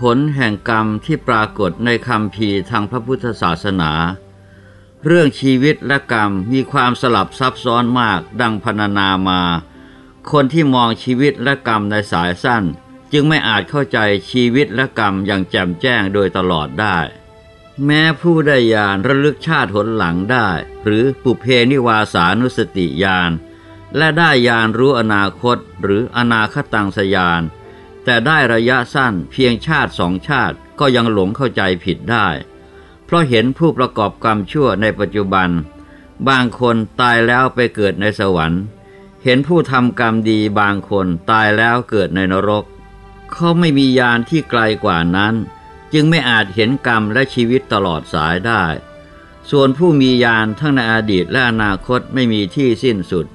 ผลแห่งกรรมที่ปรากฏในคำพีทางพระพุทธศาสนา เรื่องชีวิตและกรรมมีความสลับซับซ้อนมากดังพรรณนามา คนที่มองชีวิตและกรรมในสายสั้น จึงไม่อาจเข้าใจชีวิตและกรรมอย่างแจ่มแจ้งโดยตลอดได้ แม้ผู้ได้ญาณระลึกชาติหนหลังได้ หรือปุเพนิวาสานุสติญาณและได้ญาณรู้อนาคตหรืออนาคตังสยาน แต่ได้ระยะสั้นเพียงชาติสองชาติก็ยังหลงเข้าใจผิดได้ เพราะเห็นผู้ประกอบกรรมชั่วในปัจจุบัน บางคนตายแล้วไปเกิดในสวรรค์ เห็นผู้ทำกรรมดีบางคนตายแล้วเกิดในนรก เขาไม่มีญาณที่ไกลกว่านั้น จึงไม่อาจเห็นกรรมและชีวิตตลอดสายได้ ส่วนผู้มีญาณทั้งในอดีตและอนาคตไม่มีที่สิ้นสุด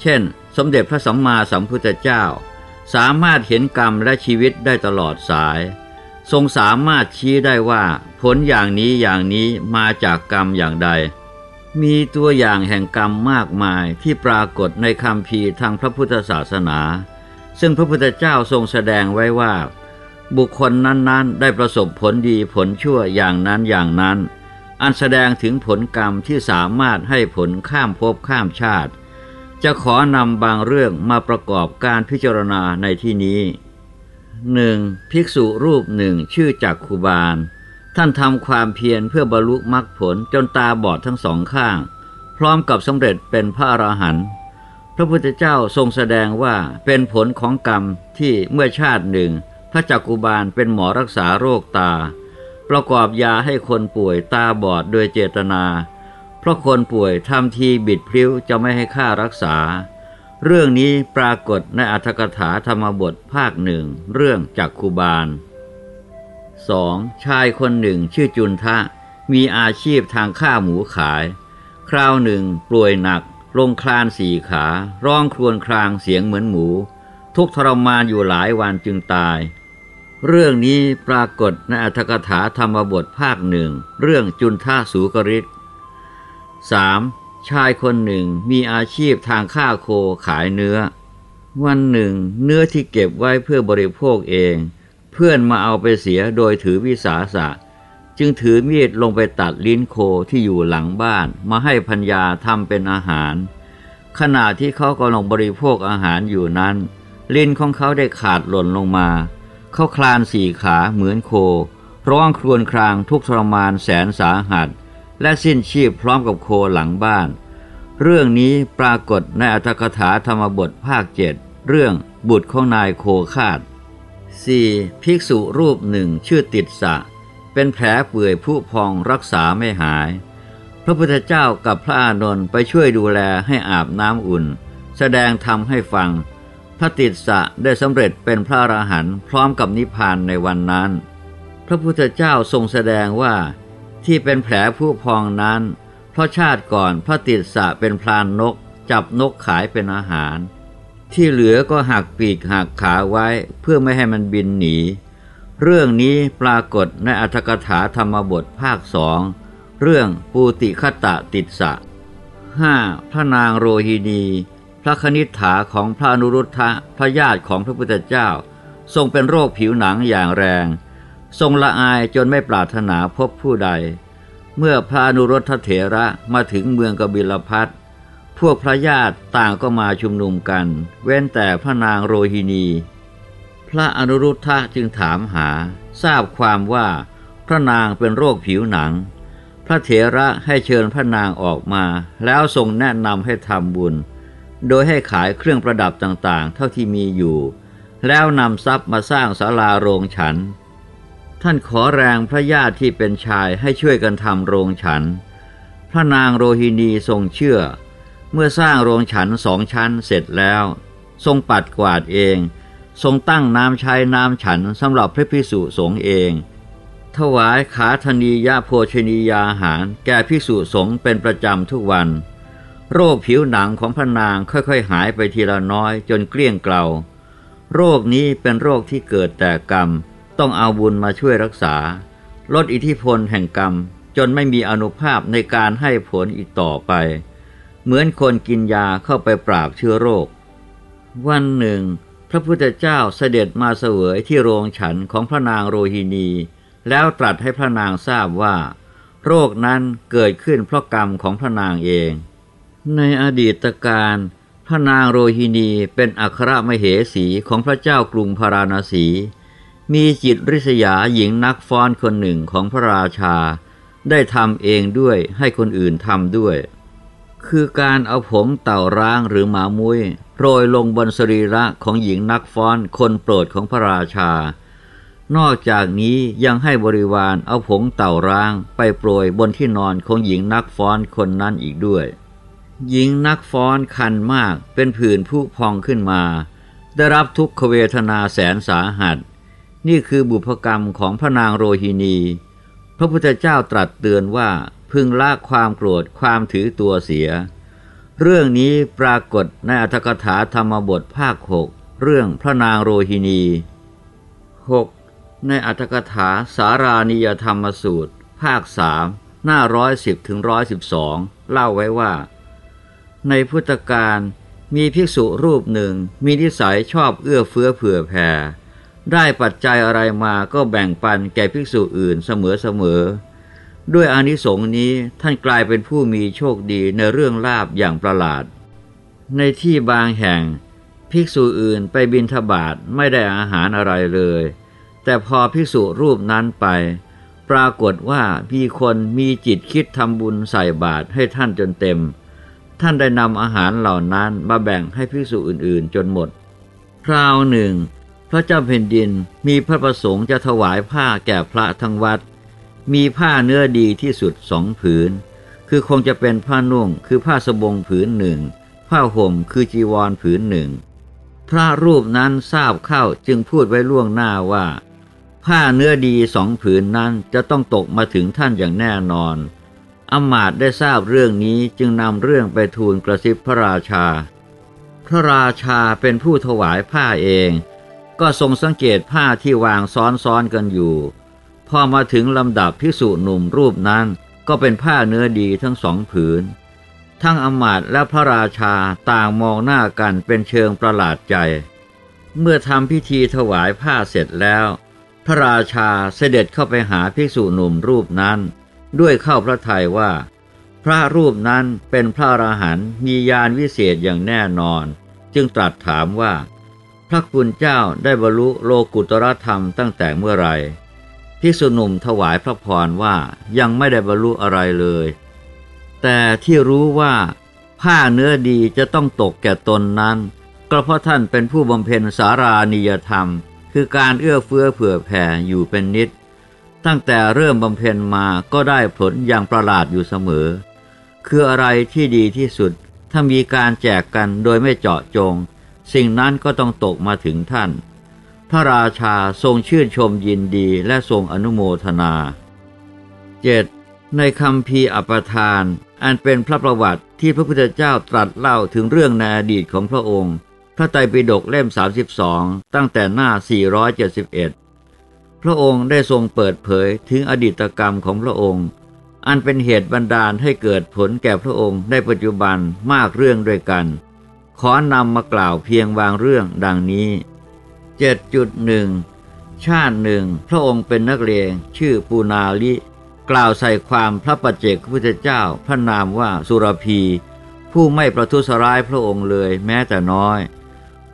เช่น สมเด็จพระสัมมาสัมพุทธเจ้า สามารถเห็นกรรมและชีวิตได้ตลอดสาย ทรงสามารถชี้ได้ว่าผลอย่างนี้อย่างนี้มาจากกรรมอย่างใด มีตัวอย่างแห่งกรรมมากมายที่ปรากฏในคำพีทางพระพุทธศาสนา ซึ่งพระพุทธเจ้าทรงแสดงไว้ว่า บุคคลนั้นๆ ได้ประสบผลดีผลชั่วอย่างนั้นอย่างนั้น อันแสดงถึงผลกรรมที่สามารถให้ผลข้ามภพข้ามชาติ จะขอนำบางเรื่องมาประกอบการพิจารณาในที่นี้หนึ่งภิกษุรูปหนึ่งชื่อจักคุบาล ท่านทำความเพียรเพื่อบรรลุมรรคผลจนตาบอดทั้งสองข้าง พร้อมกับสำเร็จเป็นพระอรหันต์พระพุทธเจ้าทรงแสดงว่าเป็นผลของกรรมที่เมื่อชาติหนึ่ง พระจักกุบาลเป็นหมอรักษาโรคตา ประกอบยาให้คนป่วยตาบอดโดยเจตนา เพราะคนป่วยทำทีบิดพลิ้วจะไม่ให้ค่ารักษา เรื่องนี้ปรากฏในอัธกถาธรรมบทภาคหนึ่งเรื่องจักคูบาล 2. ชายคนหนึ่งชื่อจุนทะ มีอาชีพทางฆ่าหมูขาย คราวหนึ่งป่วยหนัก ลงคลานสี่ขา ร้องครวญครางเสียงเหมือนหมู ทุกทรมานอยู่หลายวันจึงตาย เรื่องนี้ปรากฏในอัธกถาธรรมบทภาคหนึ่งเรื่องจุนทะสูกริก 3. ชายคนหนึ่งมีอาชีพทางฆ่าโคขายเนื้อ วันหนึ่ง เนื้อที่เก็บไว้เพื่อบริโภคเอง เพื่อนมาเอาไปเสียโดยถือวิสาสะ จึงถือมีดลงไปตัดลิ้นโคที่อยู่หลังบ้านมาให้พัญญาทำเป็นอาหาร ขณะที่เขากำลังบริโภคอาหารอยู่นั้น ลิ้นของเขาได้ขาดหล่นลงมา เขาคลานสี่ขาเหมือนโคร้องครวญครางทุกทรมานแสนสาหัส และสิ้นชีพพร้อมกับโคหลังบ้าน เรื่องนี้ปรากฏในอัตถกถาธรรมบทภาคเจ็ดเรื่องบุตรของนายโคคาด 4. ภิกษุรูปหนึ่งชื่อติดสะ เป็นแผลเปื่อยผู้พองรักษาไม่หาย พระพุทธเจ้ากับพระอานนท์ไปช่วยดูแลให้อาบน้ำอุ่น แสดงธรรมให้ฟัง พระติดสะได้สำเร็จเป็นพระอรหันต์พร้อมกับนิพพานในวันนั้น พระพุทธเจ้าทรงแสดงว่า ที่เป็นแผลผู้พองนั้น เพราะชาติก่อนพระติดสะเป็นพรานนก จับนกขายเป็นอาหาร ที่เหลือก็หักปีกหักขาไว้เพื่อไม่ให้มันบินหนี เรื่องนี้ปรากฏในอัธกถาธรรมบทภาคสองเรื่องปูติคตะติดสะห้าพระนางโรฮินี พระคณิษฐาของพระนุรุทธะพระญาติของพระพุทธเจ้า ทรงเป็นโรคผิวหนังอย่างแรง ทรงละอายจนไม่ปรารถนาพบผู้ใด เมื่อพระนุรทเถระมาถึงเมืองกบิลพัทพวกพระญาติต่างก็มาชุมนุมกัน เว้นแต่พระนางโรฮินี พระอนุรุทธะจึงถามหา ทราบความว่าพระนางเป็นโรคผิวหนัง พระเถระให้เชิญพระนางออกมา แล้วทรงแนะนำให้ทำบุญ โดยให้ขายเครื่องประดับต่างๆ เท่าที่มีอยู่ แล้วนำทรัพย์มาสร้างศาลาโรงฉัน ท่านขอแรงพระญาติที่เป็นชายให้ช่วยกันทำโรงฉัน พระนางโรฮินีทรงเชื่อ เมื่อสร้างโรงฉันสองชั้นเสร็จแล้ว ทรงปัดกวาดเอง ทรงตั้งน้ำใช้น้ำฉันสำหรับพระพิสุสงฆ์เอง ถวายขาธนียาโภชนียาหาร แก่พิสุสงฆ์เป็นประจำทุกวัน โรคผิวหนังของพระนางค่อยๆ หายไปทีละน้อยจนเกลี้ยงเกลาโรคนี้เป็นโรคที่เกิดแต่กรรม ต้องเอาบุญมาช่วยรักษา ลดอิทธิพลแห่งกรรม จนไม่มีอนุภาพในการให้ผลอีกต่อไป เหมือนคนกินยาเข้าไปปราบเชื้อโรค วันหนึ่ง พระพุทธเจ้าเสด็จมาเสวยที่โรงฉันของพระนางโรฮินี แล้วตรัสให้พระนางทราบว่า โรคนั้นเกิดขึ้นเพราะกรรมของพระนางเอง ในอดีตการพระนางโรฮินีเป็นอัครมเหสีของพระเจ้ากรุงพาราณสี มีจิตริษยาหญิงนักฟ้อนคนหนึ่งของพระราชา ได้ทำเองด้วยให้คนอื่นทำด้วย คือการเอาผงเต่าร้างหรือหมามุ้ยโรยลงบนสรีระของหญิงนักฟ้อนคนโปรดของพระราชา นอกจากนี้ยังให้บริวารเอาผงเต่าร้างไปโปรยบนที่นอนของหญิงนักฟ้อนคนนั้นอีกด้วย หญิงนักฟ้อนคันมากเป็นผื่นผู้พองขึ้นมา ได้รับทุกขเวทนาแสนสาหัส นี่คือบุพกรรมของพระนางโรฮินี พระพุทธเจ้าตรัสเตือนว่าพึงละความโกรธความถือตัวเสีย เรื่องนี้ปรากฏในอัตถกถาธรรมบทภาคหกเรื่องพระนางโรฮินี 6. ในอัตถกถาสารานิยธรรมสูตร ภาคสามหน้าร้อยสิบถึงร้อยสิบสองเล่าไว้ว่า ในพุทธกาลมีภิกษุรูปหนึ่งมีนิสัยชอบเอื้อเฟื้อเผื่อแผ่ ได้ปัจจัยอะไรมาก็แบ่งปันแก่ภิกษุอื่นเสมอเสมอด้วยอานิสงส์นี้ท่านกลายเป็นผู้มีโชคดีในเรื่องลาบอย่างประหลาด ในที่บางแห่ง ภิกษุอื่นไปบินทบาทไม่ได้อาหารอะไรเลย แต่พอภิกษุรูปนั้นไป ปรากฏว่ามีคนมีจิตคิดทำบุญใส่บาตรให้ท่านจนเต็ม ท่านได้นำอาหารเหล่านั้นมาแบ่งให้ภิกษุอื่นๆ จนหมด คราวหนึ่ง พระเจ้าแผ่นดินมีพระประสงค์จะถวายผ้าแก่พระทั้งวัด มีผ้าเนื้อดีที่สุดสองผืน คือคงจะเป็นผ้านุ่งคือผ้าสบงผืนหนึ่ง ผ้าห่มคือจีวรผืนหนึ่ง พระรูปนั้นทราบเข้าจึงพูดไว้ล่วงหน้าว่า ผ้าเนื้อดีสองผืนนั้นจะต้องตกมาถึงท่านอย่างแน่นอนอมาตได้ทราบเรื่องนี้จึงนำเรื่องไปทูลกระซิบพระราชา พระราชาเป็นผู้ถวายผ้าเอง ก็ทรงสังเกตผ้าที่วางซ้อนๆกันอยู่ พอมาถึงลำดับพิสุหนุ่มรูปนั้นก็เป็นผ้าเนื้อดีทั้งสองผืน ทั้งอมาตและพระราชาต่างมองหน้ากันเป็นเชิงประหลาดใจ เมื่อทำพิธีถวายผ้าเสร็จแล้ว พระราชาเสด็จเข้าไปหาภิกษุหนุ่มรูปนั้น ด้วยเข้าพระทัยว่า พระรูปนั้นเป็นพระอราหันต์มียานวิเศษอย่างแน่นอน จึงตรัสถามว่า พระคุณเจ้าได้บรรลุโลกุตรธรรมตั้งแต่เมื่อไรภิกษุหนุ่มถวายพระพรว่ายังไม่ได้บรรลุอะไรเลย แต่ที่รู้ว่าผ้าเนื้อดีจะต้องตกแก่ตนนั้น ก็เพราะท่านเป็นผู้บำเพ็ญสารานิยธรรม คือการเอื้อเฟื้อเผื่อแผ่อยู่เป็นนิด ตั้งแต่เริ่มบำเพ็ญมาก็ได้ผลอย่างประหลาดอยู่เสมอ คืออะไรที่ดีที่สุด ถ้ามีการแจกกันโดยไม่เจาะจง สิ่งนั้นก็ต้องตกมาถึงท่าน พระราชาทรงชื่นชมยินดีและทรงอนุโมทนา 7. ในคำพีอัปทาน อันเป็นพระประวัติที่พระพุทธเจ้าตรัสเล่าถึงเรื่องในอดีตของพระองค์ พระไตรปิฎกเล่ม 32 ตั้งแต่หน้า 471 พระองค์ได้ทรงเปิดเผยถึงอดีตกรรมของพระองค์ อันเป็นเหตุบันดาลให้เกิดผลแก่พระองค์ในปัจจุบันมากเรื่องด้วยกัน ขอนำมากล่าวเพียงบางเรื่องดังนี้ 7.1 ชาติหนึ่งพระองค์เป็นนักเลงชื่อปูนาลิ กล่าวใส่ความพระปัจเจกพุทธเจ้าพระนามว่าสุรพี ผู้ไม่ประทุษร้ายพระองค์เลยแม้แต่น้อย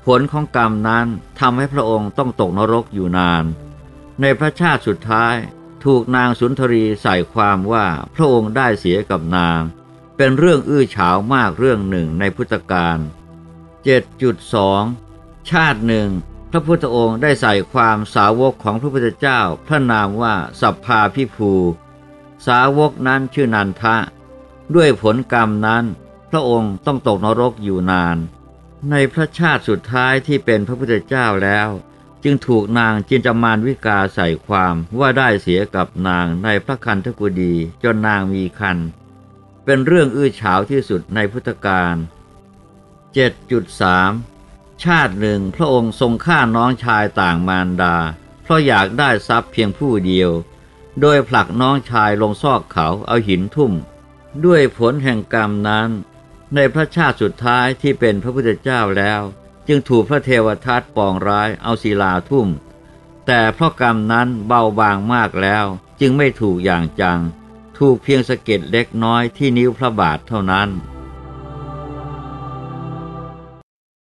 ผลของกรรมนั้นทำให้พระองค์ต้องตกนรกอยู่นาน ในพระชาติสุดท้ายถูกนางสุนทรีใส่ความว่าพระองค์ได้เสียกับนาง เป็นเรื่องอื้อฉาวมากเรื่องหนึ่งในพุทธกาล 7.2 ชาติหนึ่ง พระพุทธองค์ได้ใส่ความสาวกของพระพุทธเจ้า พระนามว่าสัพพาพิภู สาวกนั้นชื่อนันทะ ด้วยผลกรรมนั้น พระองค์ต้องตกนรกอยู่นาน ในพระชาติสุดท้ายที่เป็นพระพุทธเจ้าแล้ว จึงถูกนางจินจามานวิกาใส่ความว่าได้เสียกับนางในพระคันธกุดีจนนางมีคันเป็นเรื่องอื้อฉาวที่สุดในพุทธกาล 7.3 ชาติหนึ่งพระองค์ทรงฆ่าน้องชายต่างมารดา เพราะอยากได้ทรัพย์เพียงผู้เดียว โดยผลักน้องชายลงซอกเขาเอาหินทุ่ม ด้วยผลแห่งกรรมนั้น ในพระชาติสุดท้ายที่เป็นพระพุทธเจ้าแล้ว จึงถูกพระเทวทัตปองร้ายเอาศิลาทุ่ม แต่เพราะกรรมนั้นเบาบางมากแล้ว จึงไม่ถูกอย่างจัง ถูกเพียงสะเก็ดเล็กน้อยที่นิ้วพระบาทเท่านั้น